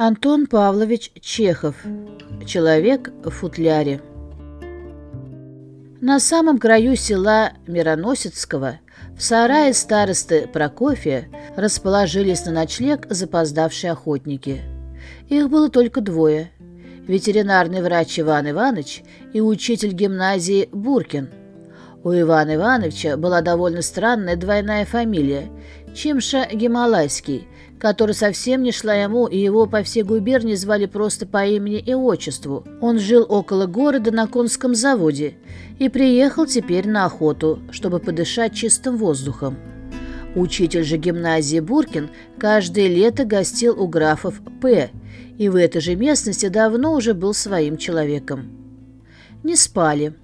Антон Павлович Чехов. Человек в футляре. На самом краю села Мироносецкого в сарае старосты Прокофия расположились на ночлег запоздавшие охотники. Их было только двое. Ветеринарный врач Иван Иванович и учитель гимназии Буркин. У Ивана Ивановича была довольно странная двойная фамилия – Чимша Гималайский – которая совсем не шла ему, и его по всей губернии звали просто по имени и отчеству. Он жил около города на конском заводе и приехал теперь на охоту, чтобы подышать чистым воздухом. Учитель же гимназии Буркин каждое лето гостил у графов П. и в этой же местности давно уже был своим человеком. Не спали.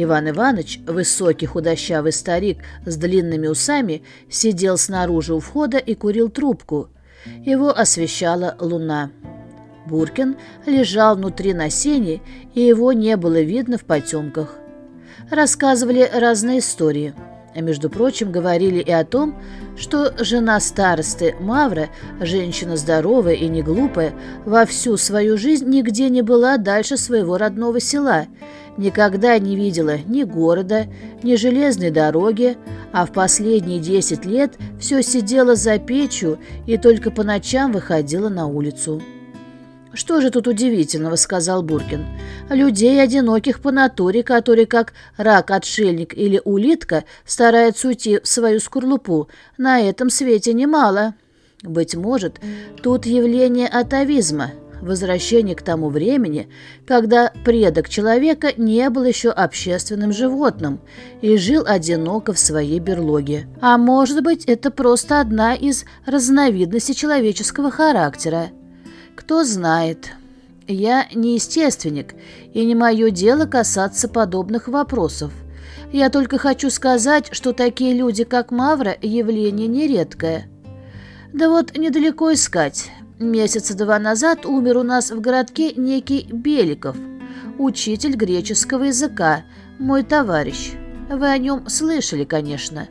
Иван Иванович, высокий худощавый старик с длинными усами, сидел снаружи у входа и курил трубку. Его освещала луна. Буркин лежал внутри на сене, и его не было видно в потемках. Рассказывали разные истории. А между прочим, говорили и о том, что жена старосты Мавра, женщина здоровая и не глупая, во всю свою жизнь нигде не была дальше своего родного села – никогда не видела ни города, ни железной дороги, а в последние десять лет все сидела за печью и только по ночам выходила на улицу. «Что же тут удивительного?» — сказал Буркин. «Людей, одиноких по натуре, которые, как рак-отшельник или улитка, стараются уйти в свою скорлупу, на этом свете немало. Быть может, тут явление атовизма, возвращение к тому времени, когда предок человека не был еще общественным животным и жил одиноко в своей берлоге. А может быть, это просто одна из разновидностей человеческого характера. Кто знает. Я не естественник, и не мое дело касаться подобных вопросов. Я только хочу сказать, что такие люди, как Мавра, явление нередкое. Да вот недалеко искать. Месяца два назад умер у нас в городке некий Беликов, учитель греческого языка, мой товарищ. Вы о нем слышали, конечно.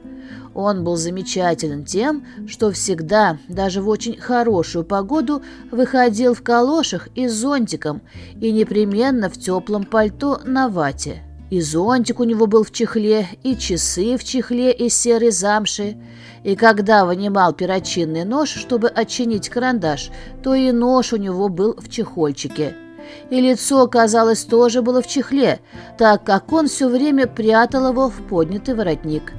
Он был замечателен тем, что всегда, даже в очень хорошую погоду, выходил в калошах и зонтиком, и непременно в теплом пальто на вате. И зонтик у него был в чехле, и часы в чехле из серой замши. И когда вынимал перочинный нож, чтобы отчинить карандаш, то и нож у него был в чехольчике. И лицо, казалось, тоже было в чехле, так как он все время прятал его в поднятый воротник.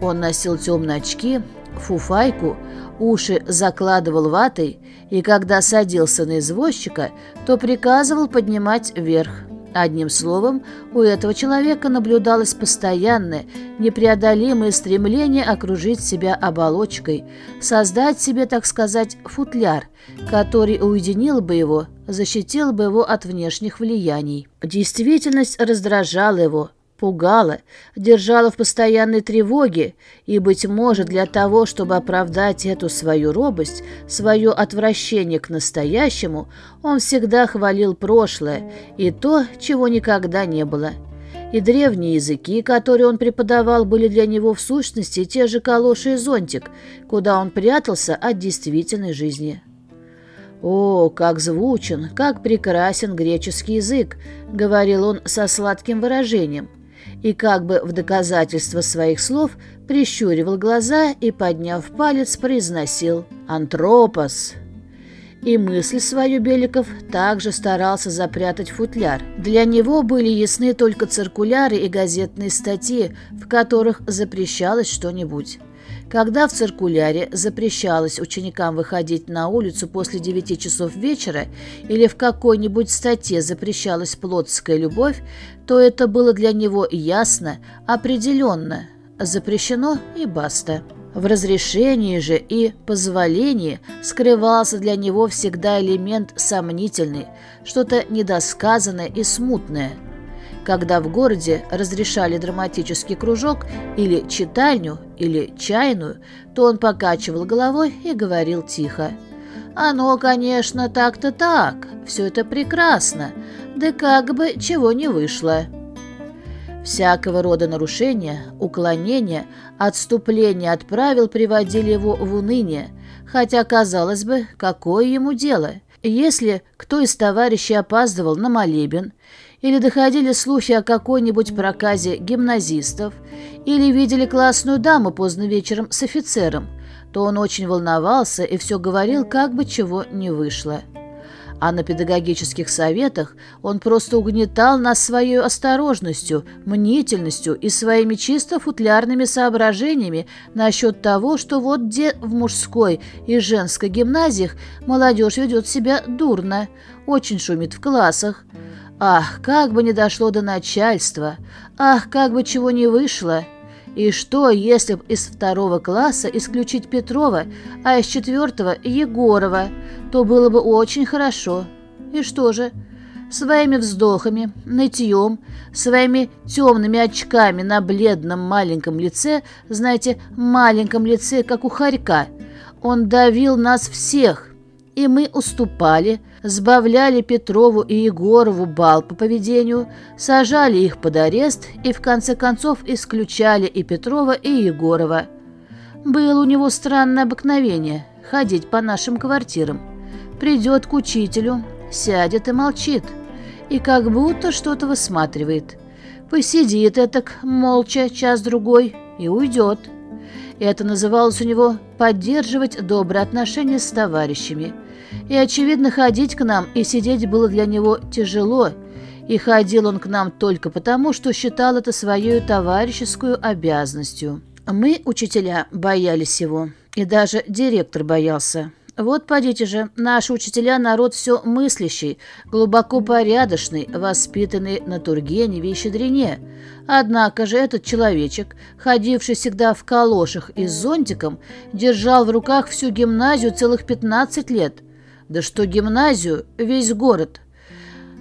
Он носил темные очки, фуфайку, уши закладывал ватой, и когда садился на извозчика, то приказывал поднимать вверх. Одним словом, у этого человека наблюдалось постоянное, непреодолимое стремление окружить себя оболочкой, создать себе, так сказать, футляр, который уединил бы его, защитил бы его от внешних влияний. Действительность раздражала его, пугала, держала в постоянной тревоге, и, быть может, для того, чтобы оправдать эту свою робость, свое отвращение к настоящему, он всегда хвалил прошлое и то, чего никогда не было. И древние языки, которые он преподавал, были для него в сущности те же калоши и зонтик, куда он прятался от действительной жизни. «О, как звучен, как прекрасен греческий язык!» — говорил он со сладким выражением и как бы в доказательство своих слов прищуривал глаза и, подняв палец, произносил «Антропос». И мысль свою Беликов также старался запрятать футляр. Для него были ясны только циркуляры и газетные статьи, в которых запрещалось что-нибудь. Когда в циркуляре запрещалось ученикам выходить на улицу после 9 часов вечера или в какой-нибудь статье запрещалась плотская любовь, то это было для него ясно, определенно, запрещено и баста. В разрешении же и позволении скрывался для него всегда элемент сомнительный, что-то недосказанное и смутное – когда в городе разрешали драматический кружок или читальню, или чайную, то он покачивал головой и говорил тихо. «Оно, конечно, так-то так, все это прекрасно, да как бы чего не вышло». Всякого рода нарушения, уклонения, отступления от правил приводили его в уныние, хотя, казалось бы, какое ему дело – Если кто из товарищей опаздывал на молебен, или доходили слухи о какой-нибудь проказе гимназистов, или видели классную даму поздно вечером с офицером, то он очень волновался и все говорил, как бы чего не вышло а на педагогических советах он просто угнетал нас своей осторожностью, мнительностью и своими чисто футлярными соображениями насчет того, что вот где в мужской и женской гимназиях молодежь ведет себя дурно, очень шумит в классах. Ах, как бы не дошло до начальства! Ах, как бы чего не вышло! И что, если б из второго класса исключить Петрова, а из четвертого – Егорова, то было бы очень хорошо. И что же? Своими вздохами, нытьем, своими темными очками на бледном маленьком лице, знаете, маленьком лице, как у хорька, он давил нас всех, и мы уступали, сбавляли Петрову и Егорову бал по поведению, сажали их под арест и в конце концов исключали и Петрова, и Егорова. Было у него странное обыкновение – ходить по нашим квартирам. Придет к учителю, сядет и молчит, и как будто что-то высматривает. Посидит этак молча час-другой и уйдет. Это называлось у него «поддерживать добрые отношения с товарищами», и, очевидно, ходить к нам и сидеть было для него тяжело, и ходил он к нам только потому, что считал это своей товарищескую обязанностью. Мы, учителя, боялись его, и даже директор боялся. Вот, подите же, наши учителя народ все мыслящий, глубоко порядочный, воспитанный на Тургеневе и Щедрине. Однако же этот человечек, ходивший всегда в калошах и с зонтиком, держал в руках всю гимназию целых 15 лет – да что гимназию, весь город.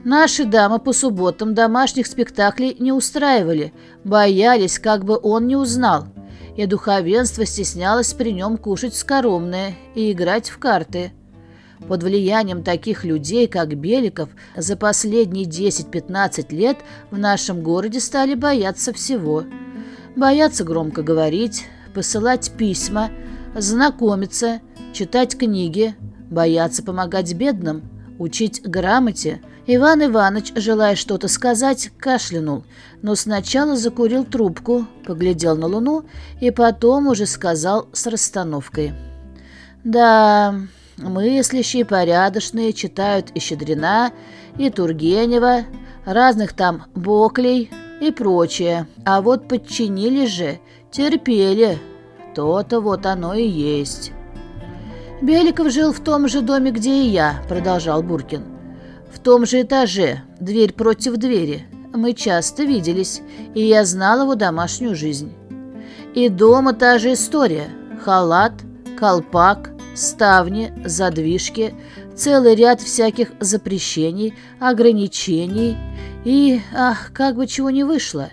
Наши дамы по субботам домашних спектаклей не устраивали, боялись, как бы он не узнал. И духовенство стеснялось при нем кушать скоромное и играть в карты. Под влиянием таких людей, как Беликов, за последние 10-15 лет в нашем городе стали бояться всего. Бояться громко говорить, посылать письма, знакомиться, читать книги, боятся помогать бедным, учить грамоте. Иван Иванович, желая что-то сказать, кашлянул, но сначала закурил трубку, поглядел на луну и потом уже сказал с расстановкой. «Да, мыслящие, порядочные читают и Щедрина, и Тургенева, разных там Боклей и прочее, а вот подчинили же, терпели, то-то вот оно и есть». «Беликов жил в том же доме, где и я», — продолжал Буркин. «В том же этаже, дверь против двери. Мы часто виделись, и я знал его домашнюю жизнь. И дома та же история. Халат, колпак, ставни, задвижки, целый ряд всяких запрещений, ограничений. И, ах, как бы чего не вышло.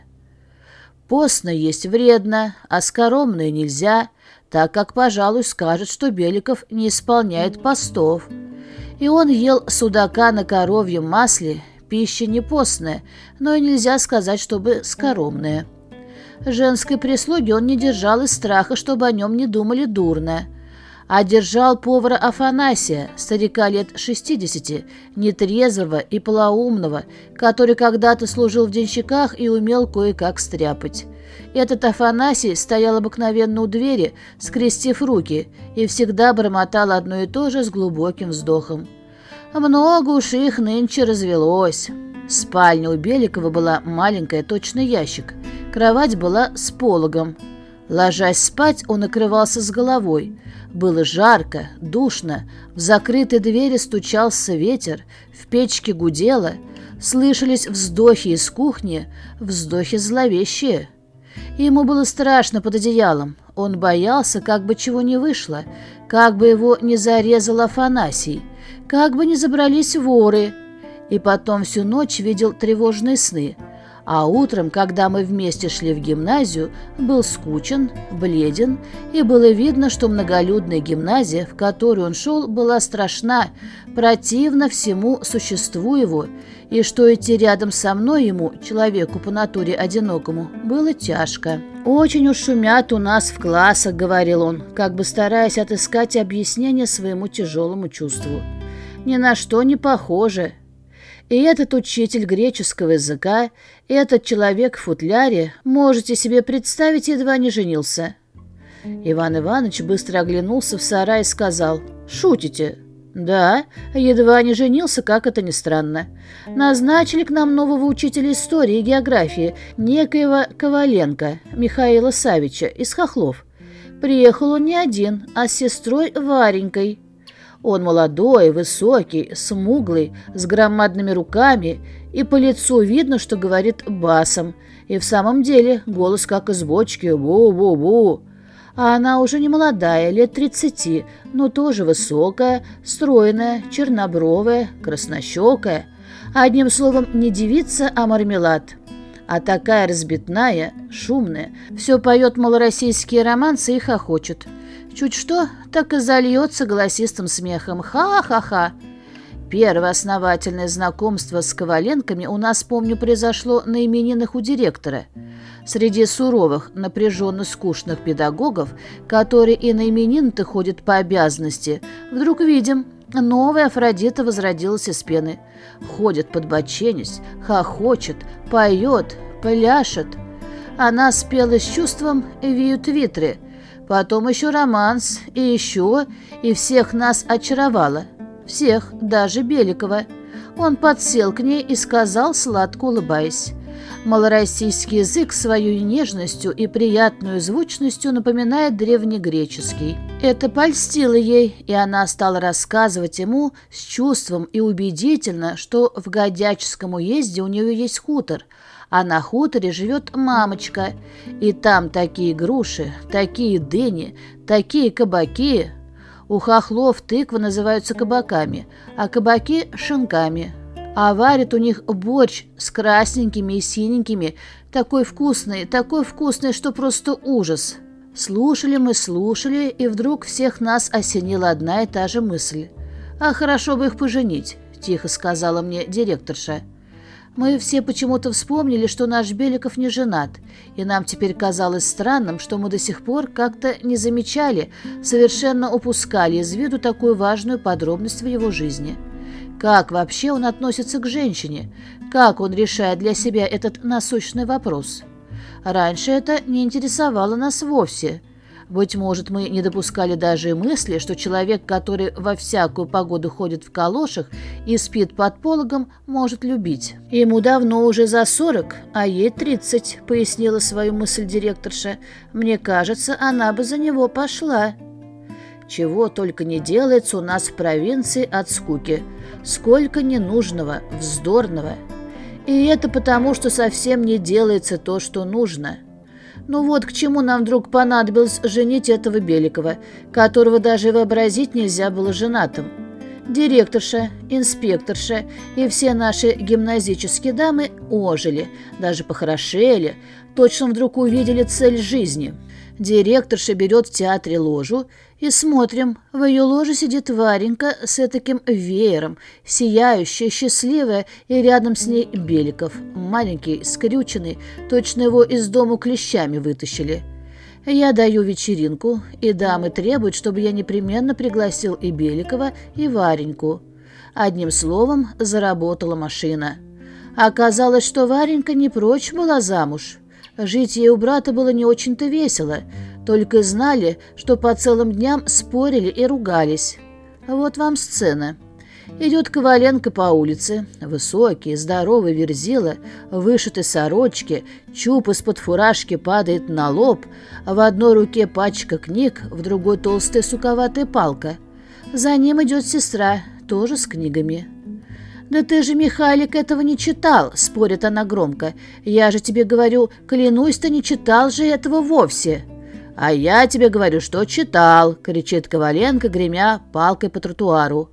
Постно есть вредно, а скоромное нельзя, так как, пожалуй, скажет, что Беликов не исполняет постов. И он ел судака на коровьем масле, пища не постная, но и нельзя сказать, чтобы скоромная. Женской прислуги он не держал из страха, чтобы о нем не думали дурно а держал повара Афанасия, старика лет 60, нетрезвого и полоумного, который когда-то служил в денщиках и умел кое-как стряпать. Этот Афанасий стоял обыкновенно у двери, скрестив руки, и всегда бормотал одно и то же с глубоким вздохом. Много уж их нынче развелось. Спальня у Беликова была маленькая, точно ящик. Кровать была с пологом. Ложась спать, он накрывался с головой. Было жарко, душно, в закрытой двери стучался ветер, в печке гудело, слышались вздохи из кухни, вздохи зловещие. Ему было страшно под одеялом. Он боялся, как бы чего не вышло, как бы его не зарезал Афанасий, как бы не забрались воры. И потом всю ночь видел тревожные сны. А утром, когда мы вместе шли в гимназию, был скучен, бледен, и было видно, что многолюдная гимназия, в которую он шел, была страшна, противна всему существу его, и что идти рядом со мной ему, человеку по натуре одинокому, было тяжко. «Очень уж шумят у нас в классах», — говорил он, как бы стараясь отыскать объяснение своему тяжелому чувству. Ни на что не похоже. И этот учитель греческого языка, и этот человек в футляре, можете себе представить, едва не женился. Иван Иванович быстро оглянулся в сарай и сказал, «Шутите?» «Да, едва не женился, как это ни странно. Назначили к нам нового учителя истории и географии, некоего Коваленко, Михаила Савича, из Хохлов. Приехал он не один, а с сестрой Варенькой. Он молодой, высокий, смуглый, с громадными руками, и по лицу видно, что говорит басом, и в самом деле голос как из бочки «бу-бу-бу». А она уже не молодая, лет тридцати, но тоже высокая, стройная, чернобровая, краснощекая. Одним словом, не девица, а мармелад. А такая разбитная, шумная, все поет малороссийские романсы и хохочет. Чуть что, так и зальется голосистым смехом. Ха-ха-ха. Первое основательное знакомство с Коваленками у нас, помню, произошло на именинах у директора – Среди суровых, напряженно скучных педагогов, которые и на именины-то ходят по обязанности, вдруг видим, новая Афродита возродилась из пены. Ходит под боченись, хохочет, поет, пляшет. Она спела с чувством «Виют витры», потом еще романс, и еще, и всех нас очаровала. Всех, даже Беликова. Он подсел к ней и сказал, сладко улыбаясь, Малороссийский язык своей нежностью и приятной звучностью напоминает древнегреческий. Это польстило ей, и она стала рассказывать ему с чувством и убедительно, что в Годяческом уезде у нее есть хутор, а на хуторе живет мамочка, и там такие груши, такие дыни, такие кабаки. У хохлов тыквы называются кабаками, а кабаки – шинками – а варят у них борщ с красненькими и синенькими, такой вкусный, такой вкусный, что просто ужас. Слушали мы, слушали, и вдруг всех нас осенила одна и та же мысль. «А хорошо бы их поженить», – тихо сказала мне директорша. Мы все почему-то вспомнили, что наш Беликов не женат, и нам теперь казалось странным, что мы до сих пор как-то не замечали, совершенно упускали из виду такую важную подробность в его жизни. Как вообще он относится к женщине? Как он решает для себя этот насущный вопрос? Раньше это не интересовало нас вовсе. Быть может, мы не допускали даже и мысли, что человек, который во всякую погоду ходит в калошах и спит под пологом, может любить. Ему давно уже за сорок, а ей тридцать, пояснила свою мысль директорша. Мне кажется, она бы за него пошла. Чего только не делается у нас в провинции от скуки. Сколько ненужного, вздорного. И это потому, что совсем не делается то, что нужно. Ну вот к чему нам вдруг понадобилось женить этого Беликова, которого даже вообразить нельзя было женатым. Директорша, инспекторша и все наши гимназические дамы ожили, даже похорошели, точно вдруг увидели цель жизни. Директорша берет в театре ложу и смотрим, в ее ложе сидит Варенька с таким веером, сияющая, счастливая, и рядом с ней Беликов, маленький, скрюченный, точно его из дому клещами вытащили. Я даю вечеринку, и дамы требуют, чтобы я непременно пригласил и Беликова, и Вареньку. Одним словом, заработала машина. Оказалось, что Варенька не прочь была замуж. Жить ей у брата было не очень-то весело, только знали, что по целым дням спорили и ругались. Вот вам сцена. Идет Коваленко по улице, высокий, здоровый верзила, вышитой сорочки, чуб из-под фуражки падает на лоб, а в одной руке пачка книг, в другой толстая суковатая палка. За ним идет сестра, тоже с книгами. «Да ты же, Михайлик, этого не читал», — спорит она громко. «Я же тебе говорю, клянусь, ты не читал же этого вовсе». «А я тебе говорю, что читал!» — кричит Коваленко, гремя палкой по тротуару.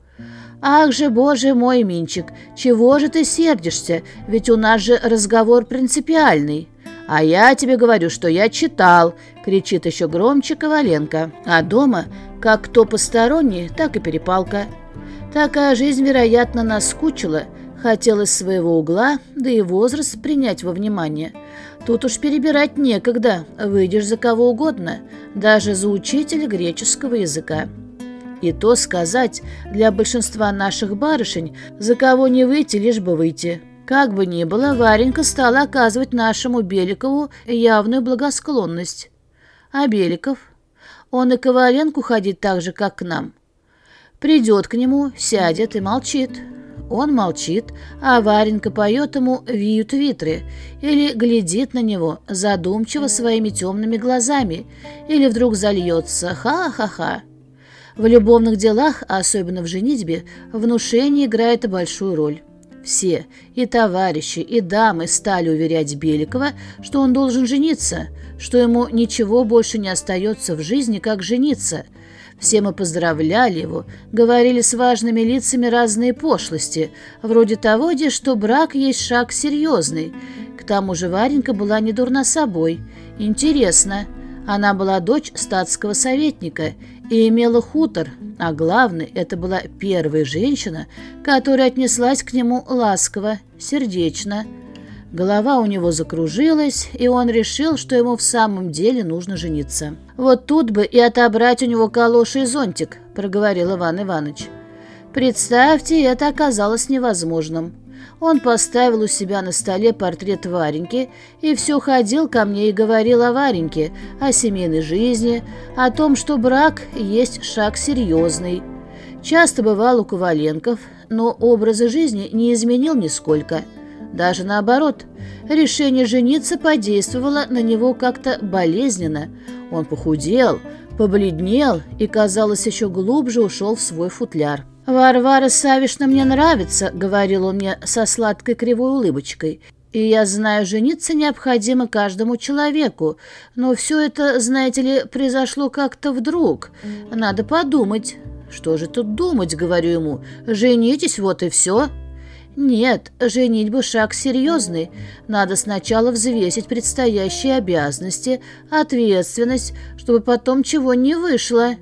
«Ах же, боже мой, Минчик, чего же ты сердишься? Ведь у нас же разговор принципиальный». «А я тебе говорю, что я читал!» — кричит еще громче Коваленко. А дома, как кто посторонний, так и перепалка. Такая жизнь, вероятно, наскучила, хотелось своего угла, да и возраст принять во внимание — Тут уж перебирать некогда, выйдешь за кого угодно, даже за учителя греческого языка. И то сказать, для большинства наших барышень, за кого не выйти, лишь бы выйти. Как бы ни было, Варенька стала оказывать нашему Беликову явную благосклонность. А Беликов? Он и к Коваленку ходит так же, как к нам. Придет к нему, сядет и молчит. Он молчит, а Варенька поет ему «Виют витры» или глядит на него задумчиво своими темными глазами или вдруг зальется «Ха-ха-ха». В любовных делах, особенно в женитьбе, внушение играет большую роль. Все, и товарищи, и дамы стали уверять Беликова, что он должен жениться, что ему ничего больше не остается в жизни, как жениться. Все мы поздравляли его, говорили с важными лицами разные пошлости, вроде того, где что брак есть шаг серьезный. К тому же Варенька была не дурна собой. Интересно, она была дочь статского советника и имела хутор, а главное, это была первая женщина, которая отнеслась к нему ласково, сердечно. Голова у него закружилась, и он решил, что ему в самом деле нужно жениться. «Вот тут бы и отобрать у него калоши и зонтик», — проговорил Иван Иванович. Представьте, это оказалось невозможным. Он поставил у себя на столе портрет Вареньки и все ходил ко мне и говорил о Вареньке, о семейной жизни, о том, что брак есть шаг серьезный. Часто бывал у Коваленков, но образа жизни не изменил нисколько. Даже наоборот, решение жениться подействовало на него как-то болезненно. Он похудел, побледнел и, казалось, еще глубже ушел в свой футляр. «Варвара Савишна мне нравится», — говорил он мне со сладкой кривой улыбочкой. «И я знаю, жениться необходимо каждому человеку, но все это, знаете ли, произошло как-то вдруг. Надо подумать». «Что же тут думать?» — говорю ему. «Женитесь, вот и все». «Нет, женитьба шаг серьезный. Надо сначала взвесить предстоящие обязанности, ответственность, чтобы потом чего не вышло».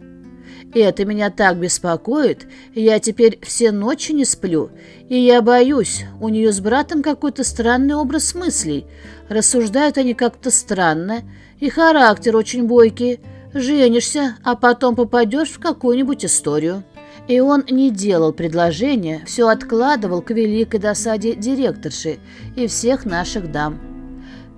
Это меня так беспокоит. Я теперь все ночи не сплю. И я боюсь, у нее с братом какой-то странный образ мыслей. Рассуждают они как-то странно. И характер очень бойкий. Женишься, а потом попадешь в какую-нибудь историю. И он не делал предложения, все откладывал к великой досаде директорши и всех наших дам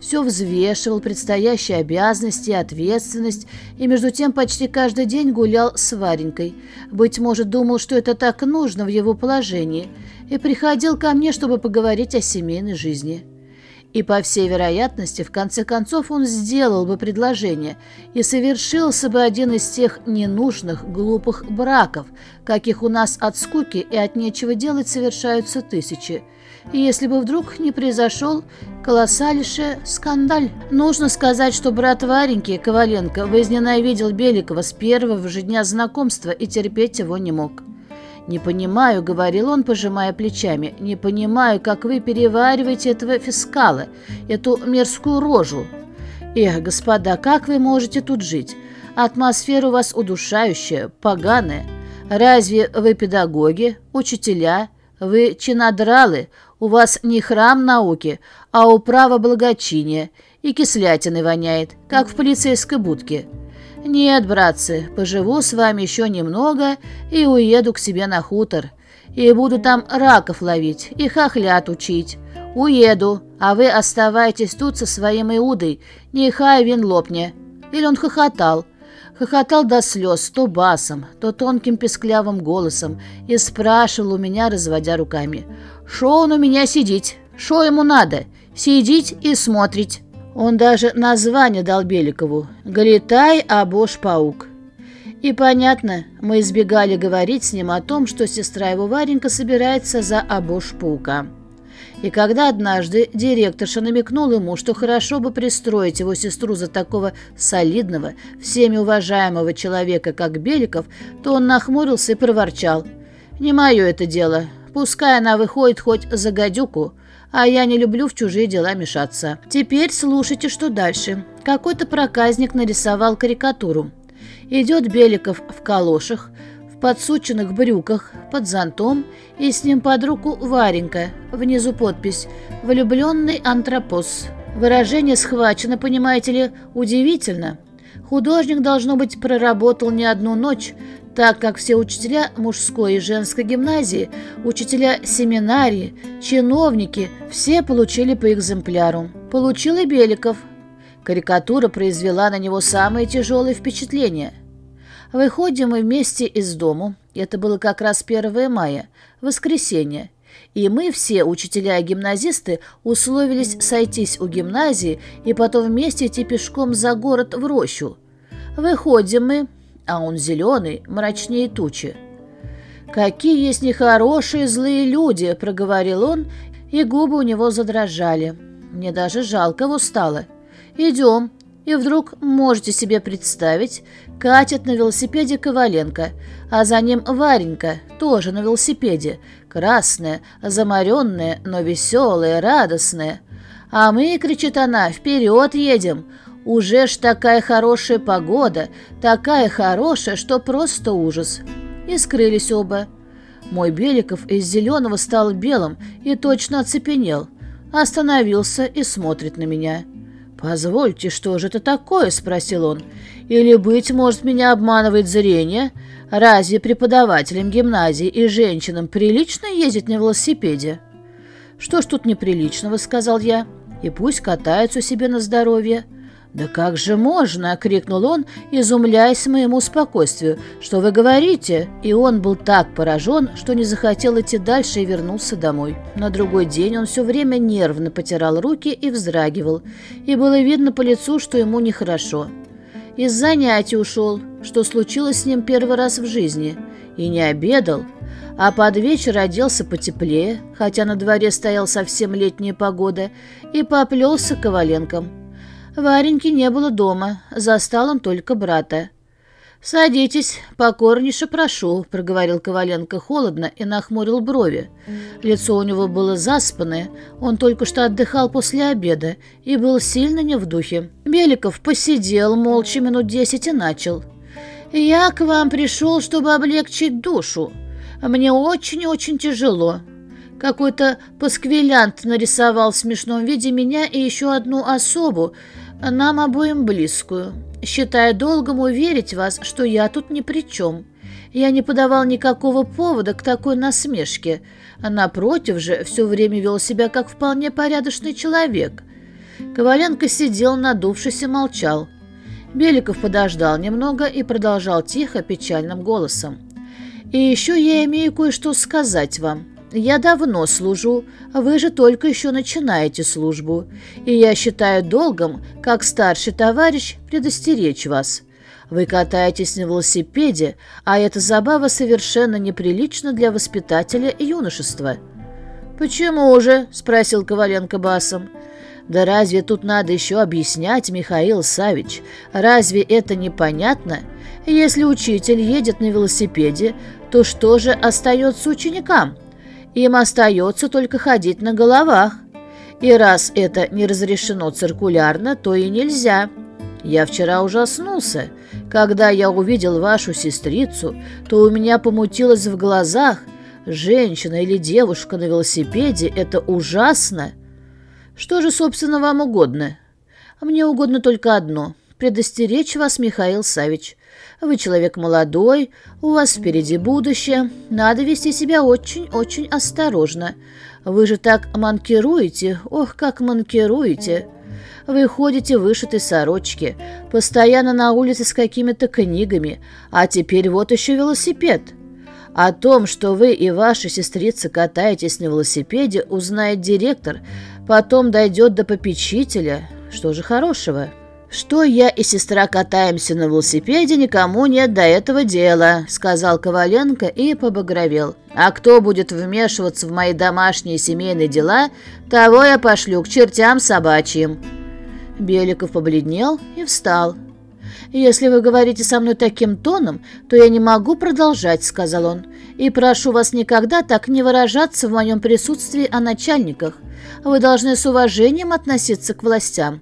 все взвешивал предстоящие обязанности и ответственность, и между тем почти каждый день гулял с Варенькой. Быть может, думал, что это так нужно в его положении, и приходил ко мне, чтобы поговорить о семейной жизни. И, по всей вероятности, в конце концов он сделал бы предложение и совершился бы один из тех ненужных, глупых браков, каких у нас от скуки и от нечего делать совершаются тысячи. И если бы вдруг не произошел колоссальнейший скандаль. Нужно сказать, что брат Вареньки, Коваленко, возненавидел Беликова с первого же дня знакомства и терпеть его не мог. «Не понимаю», — говорил он, пожимая плечами, — «не понимаю, как вы перевариваете этого фискала, эту мерзкую рожу. Эх, господа, как вы можете тут жить? Атмосфера у вас удушающая, поганая. Разве вы педагоги, учителя, вы чинодралы, у вас не храм науки, а управа благочиния, и кислятины воняет, как в полицейской будке». «Нет, братцы, поживу с вами еще немного и уеду к себе на хутор. И буду там раков ловить и хохлят учить. Уеду, а вы оставайтесь тут со своим Иудой, нехай вин лопне». Или он хохотал. Хохотал до слез, то басом, то тонким песклявым голосом и спрашивал у меня, разводя руками. «Шо он у меня сидеть? Шо ему надо? Сидеть и смотреть». Он даже название дал Беликову «Галитай Абош-паук». И понятно, мы избегали говорить с ним о том, что сестра его Варенька собирается за Абош-паука. И когда однажды директорша намекнул ему, что хорошо бы пристроить его сестру за такого солидного, всеми уважаемого человека, как Беликов, то он нахмурился и проворчал. «Не мое это дело. Пускай она выходит хоть за гадюку, а я не люблю в чужие дела мешаться. Теперь слушайте, что дальше. Какой-то проказник нарисовал карикатуру. Идет Беликов в калошах, в подсученных брюках, под зонтом, и с ним под руку Варенька. Внизу подпись «Влюбленный антропоз». Выражение схвачено, понимаете ли, удивительно. Художник, должно быть, проработал не одну ночь, так как все учителя мужской и женской гимназии, учителя семинарии, чиновники, все получили по экземпляру. Получил и Беликов. Карикатура произвела на него самые тяжелые впечатления. Выходим мы вместе из дому, это было как раз 1 мая, воскресенье, и мы все, учителя и гимназисты, условились сойтись у гимназии и потом вместе идти пешком за город в рощу. Выходим мы, а он зеленый, мрачнее тучи. «Какие есть нехорошие злые люди!» — проговорил он, и губы у него задрожали. Мне даже жалко его стало. «Идем». И вдруг, можете себе представить, катит на велосипеде Коваленко, а за ним Варенька, тоже на велосипеде, красная, замаренная, но веселая, радостная. А мы, кричит она, вперед едем, уже ж такая хорошая погода, такая хорошая, что просто ужас. И скрылись оба. Мой Беликов из зеленого стал белым и точно оцепенел. Остановился и смотрит на меня. «Позвольте, что же это такое?» — спросил он. «Или, быть может, меня обманывает зрение? Разве преподавателям гимназии и женщинам прилично ездить на велосипеде?» «Что ж тут неприличного?» — сказал я. «И пусть катаются себе на здоровье». «Да как же можно?» — крикнул он, изумляясь моему спокойствию. «Что вы говорите?» И он был так поражен, что не захотел идти дальше и вернулся домой. На другой день он все время нервно потирал руки и вздрагивал, и было видно по лицу, что ему нехорошо. Из занятий ушел, что случилось с ним первый раз в жизни, и не обедал, а под вечер оделся потеплее, хотя на дворе стоял совсем летняя погода, и поплелся к Коваленкам. Вареньки не было дома, застал он только брата. «Садитесь, покорнейше прошу», — проговорил Коваленко холодно и нахмурил брови. Лицо у него было заспанное, он только что отдыхал после обеда и был сильно не в духе. Беликов посидел молча минут десять и начал. «Я к вам пришел, чтобы облегчить душу. Мне очень-очень тяжело. Какой-то пасквилянт нарисовал в смешном виде меня и еще одну особу, нам обоим близкую, считая долгом уверить вас, что я тут ни при чем. Я не подавал никакого повода к такой насмешке, напротив же все время вел себя как вполне порядочный человек. Коваленко сидел, надувшись и молчал. Беликов подождал немного и продолжал тихо, печальным голосом. «И еще я имею кое-что сказать вам. Я давно служу, а вы же только еще начинаете службу, и я считаю долгом, как старший товарищ, предостеречь вас. Вы катаетесь на велосипеде, а эта забава совершенно неприлична для воспитателя юношества». «Почему же?» — спросил Коваленко басом. «Да разве тут надо еще объяснять, Михаил Савич? Разве это непонятно? Если учитель едет на велосипеде, то что же остается ученикам?» Им остается только ходить на головах. И раз это не разрешено циркулярно, то и нельзя. Я вчера ужаснулся. Когда я увидел вашу сестрицу, то у меня помутилось в глазах. Женщина или девушка на велосипеде – это ужасно. Что же, собственно, вам угодно? Мне угодно только одно – предостеречь вас, Михаил Савич. Вы человек молодой, у вас впереди будущее. Надо вести себя очень-очень осторожно. Вы же так манкируете, ох, как манкируете. Вы ходите в вышитой сорочке, постоянно на улице с какими-то книгами, а теперь вот еще велосипед. О том, что вы и ваша сестрица катаетесь на велосипеде, узнает директор, потом дойдет до попечителя. Что же хорошего?» «Что я и сестра катаемся на велосипеде, никому нет до этого дела», — сказал Коваленко и побагровел. «А кто будет вмешиваться в мои домашние семейные дела, того я пошлю к чертям собачьим». Беликов побледнел и встал. «Если вы говорите со мной таким тоном, то я не могу продолжать», — сказал он. «И прошу вас никогда так не выражаться в моем присутствии о начальниках. Вы должны с уважением относиться к властям».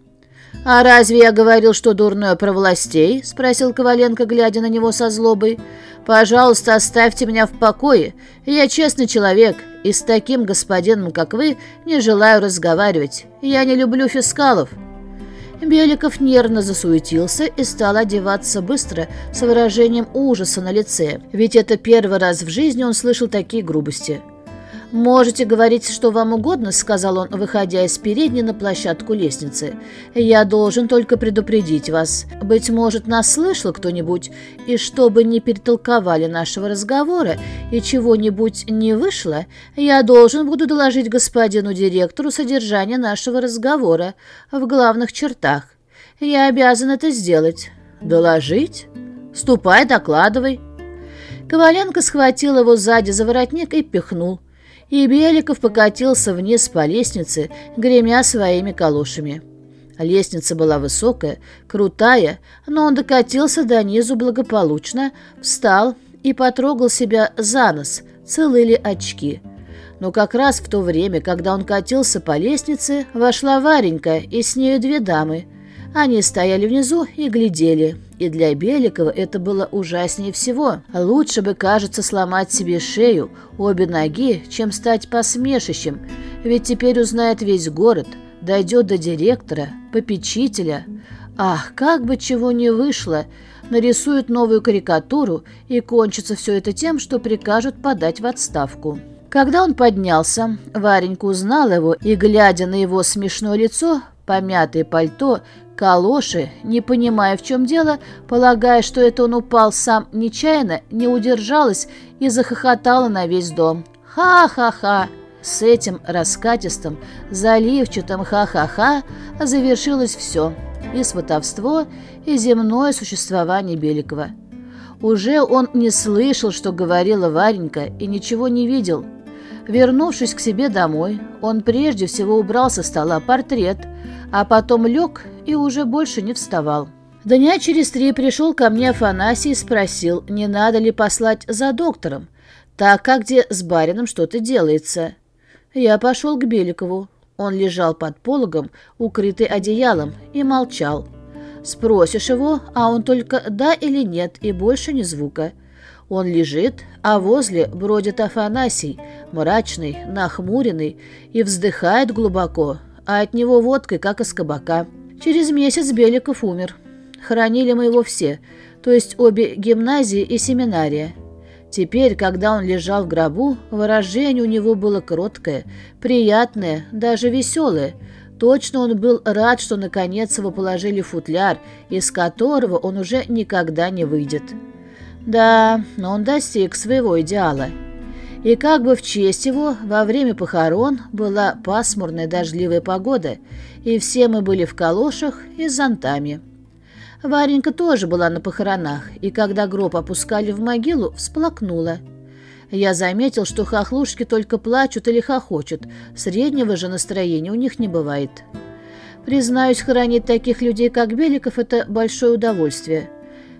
«А разве я говорил, что дурное про властей?» — спросил Коваленко, глядя на него со злобой. «Пожалуйста, оставьте меня в покое. Я честный человек, и с таким господином, как вы, не желаю разговаривать. Я не люблю фискалов». Беликов нервно засуетился и стал одеваться быстро, с выражением ужаса на лице, ведь это первый раз в жизни он слышал такие грубости. «Можете говорить, что вам угодно», — сказал он, выходя из передней на площадку лестницы. «Я должен только предупредить вас. Быть может, нас слышал кто-нибудь, и чтобы не перетолковали нашего разговора и чего-нибудь не вышло, я должен буду доложить господину директору содержание нашего разговора в главных чертах. Я обязан это сделать». «Доложить? Ступай, докладывай». Коваленко схватил его сзади за воротник и пихнул и Беликов покатился вниз по лестнице, гремя своими калошами. Лестница была высокая, крутая, но он докатился до низу благополучно, встал и потрогал себя за нос, целы ли очки. Но как раз в то время, когда он катился по лестнице, вошла Варенька и с нею две дамы. Они стояли внизу и глядели и для Беликова это было ужаснее всего. Лучше бы, кажется, сломать себе шею, обе ноги, чем стать посмешищем, ведь теперь узнает весь город, дойдет до директора, попечителя. Ах, как бы чего не вышло, нарисуют новую карикатуру, и кончится все это тем, что прикажут подать в отставку. Когда он поднялся, Варенька узнала его и, глядя на его смешное лицо, помятое пальто, Калоши, не понимая, в чем дело, полагая, что это он упал сам нечаянно, не удержалась и захохотала на весь дом. «Ха-ха-ха!» С этим раскатистым, заливчатым «ха-ха-ха» завершилось все – и сватовство, и земное существование Беликова. Уже он не слышал, что говорила Варенька, и ничего не видел. Вернувшись к себе домой, он прежде всего убрал со стола портрет, а потом лег и уже больше не вставал. Дня через три пришел ко мне Афанасий и спросил, не надо ли послать за доктором, так как где с барином что-то делается. Я пошел к Беликову. Он лежал под пологом, укрытый одеялом, и молчал. Спросишь его, а он только «да» или «нет» и больше ни звука. Он лежит, а возле бродит Афанасий, мрачный, нахмуренный, и вздыхает глубоко, а от него водкой, как из кабака. Через месяц Беликов умер. Хоронили мы его все, то есть обе гимназии и семинария. Теперь, когда он лежал в гробу, выражение у него было кроткое, приятное, даже веселое. Точно он был рад, что наконец его положили в футляр, из которого он уже никогда не выйдет. Да, но он достиг своего идеала. И как бы в честь его, во время похорон была пасмурная дождливая погода, и все мы были в калошах и с зонтами. Варенька тоже была на похоронах, и когда гроб опускали в могилу, всплакнула. Я заметил, что хохлушки только плачут или хохочут, среднего же настроения у них не бывает. Признаюсь, хоронить таких людей, как Беликов, это большое удовольствие.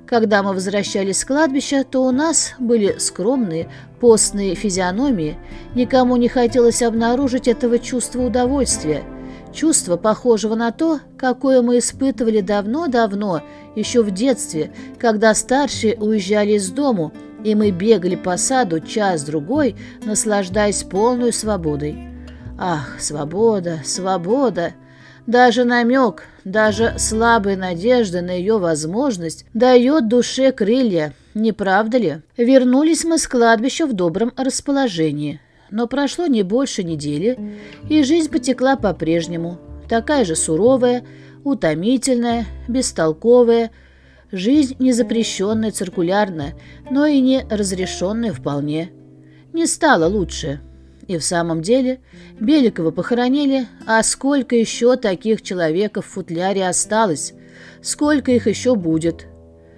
Когда мы возвращались с кладбища, то у нас были скромные, постные физиономии. Никому не хотелось обнаружить этого чувства удовольствия. Чувство, похожего на то, какое мы испытывали давно-давно, еще в детстве, когда старшие уезжали из дому, и мы бегали по саду час-другой, наслаждаясь полной свободой. Ах, свобода, свобода! Даже намек, даже слабая надежда на ее возможность дает душе крылья, не правда ли? Вернулись мы с кладбища в добром расположении. Но прошло не больше недели, и жизнь потекла по-прежнему. Такая же суровая, утомительная, бестолковая. Жизнь не запрещенная циркулярно, но и не разрешенная вполне. Не стало лучше. И в самом деле Беликова похоронили, а сколько еще таких человеков в футляре осталось? Сколько их еще будет?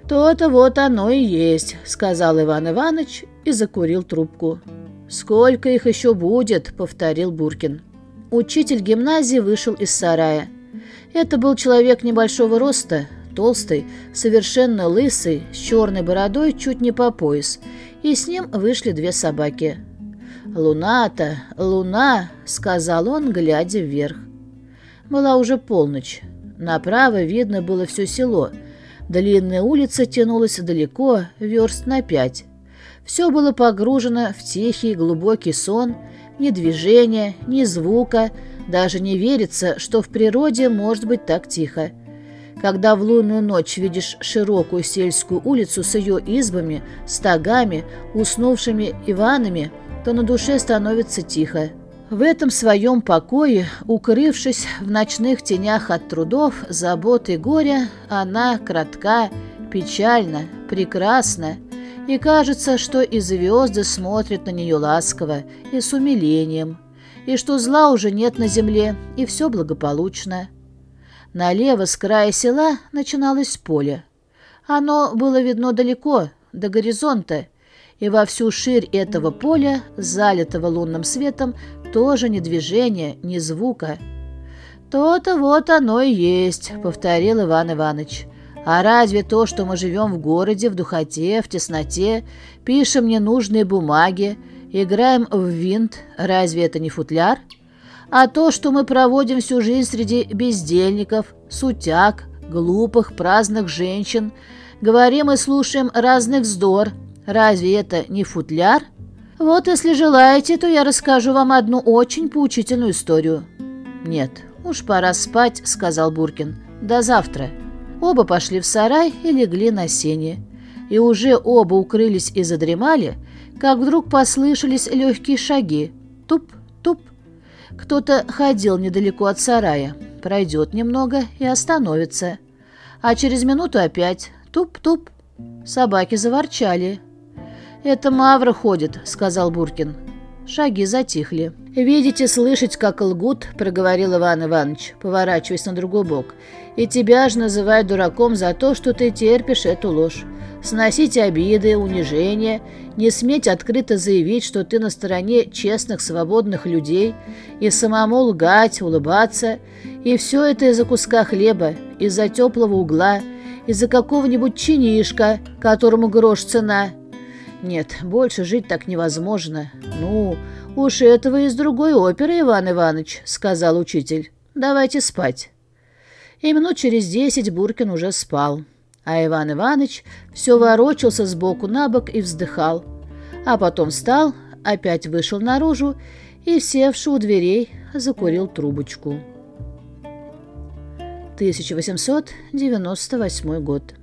То-то вот оно и есть, сказал Иван Иванович и закурил трубку. Сколько их еще будет, повторил Буркин. Учитель гимназии вышел из сарая. Это был человек небольшого роста, толстый, совершенно лысый, с черной бородой чуть не по пояс, и с ним вышли две собаки – «Луна-то, луна!» — сказал он, глядя вверх. Была уже полночь. Направо видно было все село. Длинная улица тянулась далеко, верст на пять. Все было погружено в тихий глубокий сон, ни движения, ни звука, даже не верится, что в природе может быть так тихо. Когда в лунную ночь видишь широкую сельскую улицу с ее избами, стогами, уснувшими Иванами, то на душе становится тихо. В этом своем покое, укрывшись в ночных тенях от трудов, забот и горя, она кратка, печальна, прекрасна, и кажется, что и звезды смотрят на нее ласково и с умилением, и что зла уже нет на земле, и все благополучно. Налево с края села начиналось поле. Оно было видно далеко, до горизонта, и во всю ширь этого поля, залитого лунным светом, тоже ни движения, ни звука. «То-то вот оно и есть», — повторил Иван Иванович. «А разве то, что мы живем в городе, в духоте, в тесноте, пишем ненужные бумаги, играем в винт, разве это не футляр?» а то, что мы проводим всю жизнь среди бездельников, сутяг, глупых, праздных женщин, говорим и слушаем разный вздор, разве это не футляр? Вот если желаете, то я расскажу вам одну очень поучительную историю. Нет, уж пора спать, сказал Буркин. До завтра. Оба пошли в сарай и легли на сене. И уже оба укрылись и задремали, как вдруг послышались легкие шаги. Туп, туп, кто-то ходил недалеко от сарая, пройдет немного и остановится. А через минуту опять туп-туп. Собаки заворчали. «Это Мавра ходит», — сказал Буркин. Шаги затихли. «Видите, слышать, как лгут», — проговорил Иван Иванович, поворачиваясь на другой бок. «И тебя же называют дураком за то, что ты терпишь эту ложь сносить обиды, унижения, не сметь открыто заявить, что ты на стороне честных, свободных людей, и самому лгать, улыбаться, и все это из-за куска хлеба, из-за теплого угла, из-за какого-нибудь чинишка, которому грош цена. Нет, больше жить так невозможно. Ну, уж этого из другой оперы, Иван Иванович, сказал учитель. Давайте спать. И минут через десять Буркин уже спал. А Иван Иванович все ворочался сбоку на бок и вздыхал. А потом встал, опять вышел наружу и, севши у дверей, закурил трубочку. 1898 год.